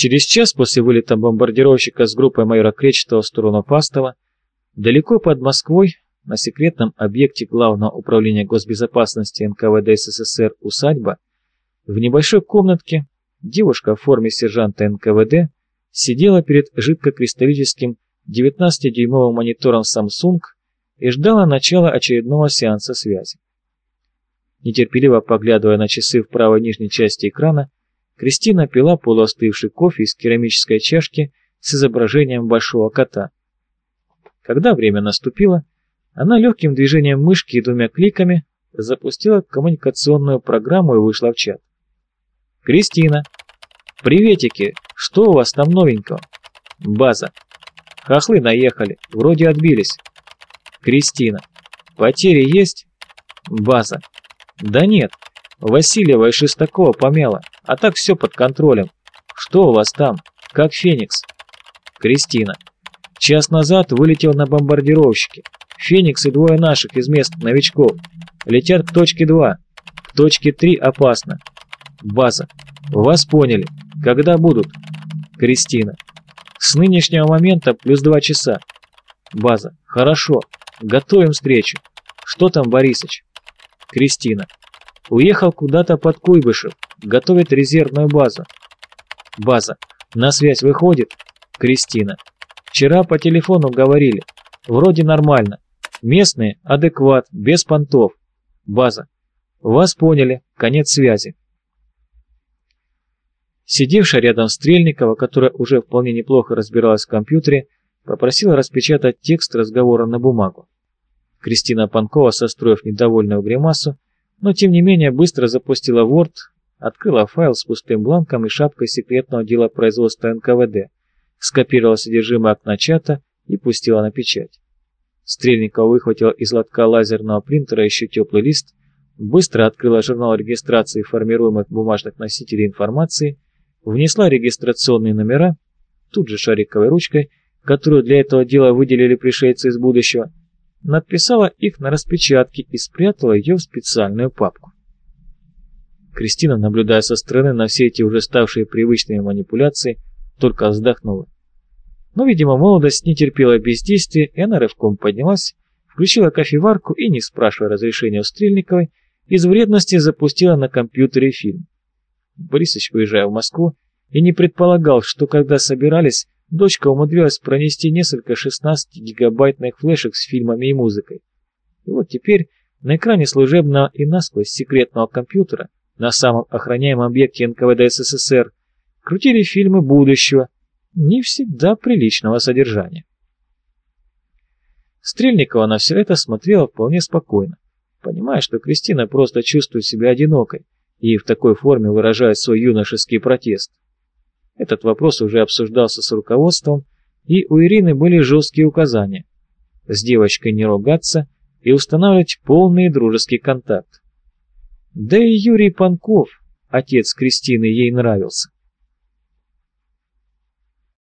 Через час после вылета бомбардировщика с группой майора Кречетова в сторону Пастова, далеко под Москвой, на секретном объекте Главного управления госбезопасности НКВД СССР «Усадьба», в небольшой комнатке девушка в форме сержанта НКВД сидела перед жидкокристаллическим 19-дюймовым монитором Samsung и ждала начала очередного сеанса связи. Нетерпеливо поглядывая на часы в правой нижней части экрана, Кристина пила полуостывший кофе из керамической чашки с изображением большого кота. Когда время наступило, она легким движением мышки и двумя кликами запустила коммуникационную программу и вышла в чат. «Кристина! Приветики! Что у вас там новенького?» «База! Хохлы наехали, вроде отбились!» «Кристина! Потери есть?» «База! Да нет, Васильева и Шестакова помяло, а так все под контролем. Что у вас там? Как Феникс? Кристина. Час назад вылетел на бомбардировщике. Феникс и двое наших из мест новичков. Летят к точке 2. К точке 3 опасно. База. Вас поняли. Когда будут? Кристина. С нынешнего момента плюс 2 часа. База. Хорошо. Готовим встречу. Что там, Борисыч? Кристина. Уехал куда-то под Куйбышев. Готовит резервную базу. База. На связь выходит? Кристина. Вчера по телефону говорили. Вроде нормально. Местные – адекват, без понтов. База. Вас поняли. Конец связи. Сидевшая рядом Стрельникова, которая уже вполне неплохо разбиралась в компьютере, попросила распечатать текст разговора на бумагу. Кристина Панкова, состроив недовольную гримасу, но тем не менее быстро запустила Word, открыла файл с пустым бланком и шапкой секретного дела производства НКВД, скопировала содержимое окна чата и пустила на печать. Стрельникова выхватила из лотка лазерного принтера еще теплый лист, быстро открыла журнал регистрации формируемых бумажных носителей информации, внесла регистрационные номера, тут же шариковой ручкой, которую для этого дела выделили пришельцы из будущего, надписала их на распечатке и спрятала ее в специальную папку. Кристина, наблюдая со стороны на все эти уже ставшие привычными манипуляции, только вздохнула. Но, видимо, молодость не терпела бездействия, и она рывком поднялась, включила кофеварку и, не спрашивая разрешения у Стрельниковой, из вредности запустила на компьютере фильм. Борисович, уезжая в Москву, и не предполагал, что когда собирались, дочка умудрилась пронести несколько 16-гигабайтных флешек с фильмами и музыкой. И вот теперь на экране служебного и насквозь секретного компьютера на самом охраняемом объекте НКВД СССР крутили фильмы будущего, не всегда приличного содержания. Стрельникова на все это смотрела вполне спокойно, понимая, что Кристина просто чувствует себя одинокой и в такой форме выражает свой юношеский протест. Этот вопрос уже обсуждался с руководством, и у Ирины были жесткие указания. С девочкой не ругаться и устанавливать полный дружеский контакт. Да и Юрий Панков, отец Кристины, ей нравился.